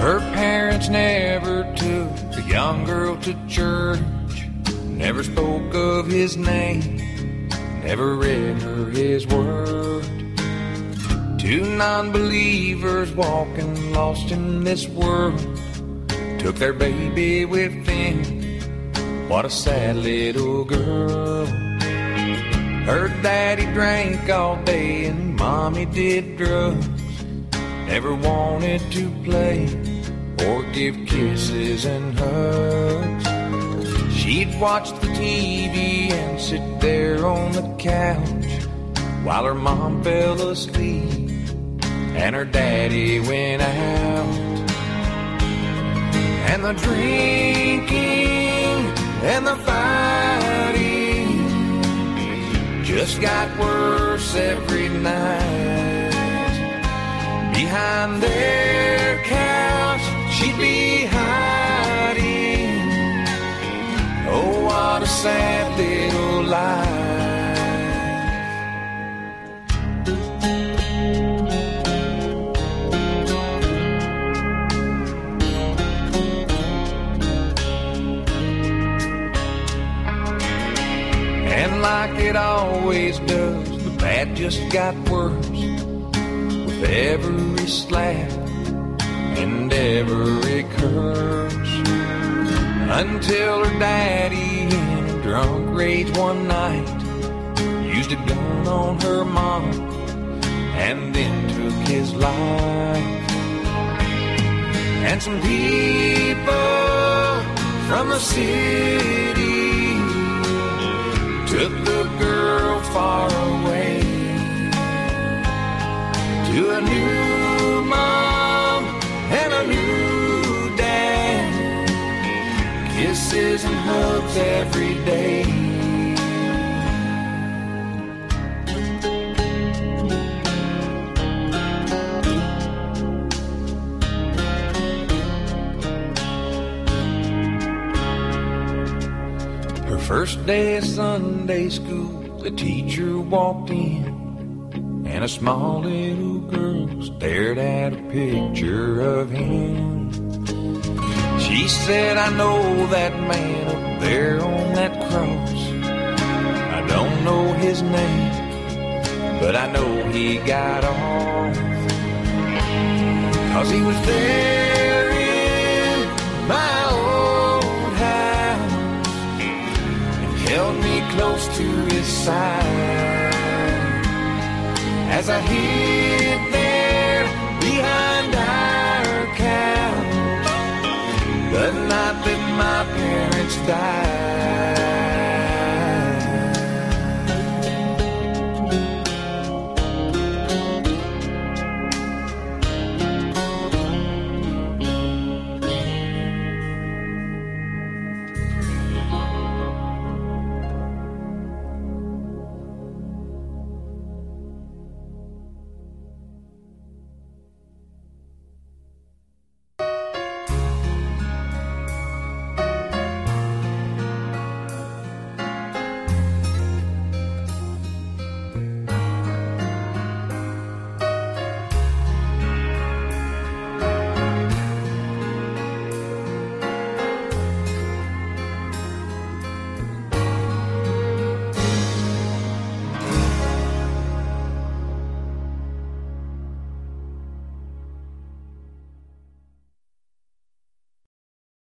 Her parents never took the young girl to church, never spoke of his name, never read her his word. Two non believers walking lost in this world took their baby with them. What a sad little girl. Her daddy drank all day and mommy did drugs. Never wanted to play or give kisses and hugs. She'd watch the TV and sit there on the couch while her mom fell asleep and her daddy went out. And the drinking and the fighting just got worse every night. Behind their What a sad little life. And like it always does, the bad just got worse with every slap and every curse. Until her daddy, drunk rage one night, used a gun on her mom and then took his life. And some people from the city took the girl Kisses and hugs every day. Her first day of Sunday school, the teacher walked in, and a small little girl stared at a picture of him. She said, I know that man up there on that cross. I don't know his name, but I know he got off. Cause he was there in my old house and held me close to his side as I hid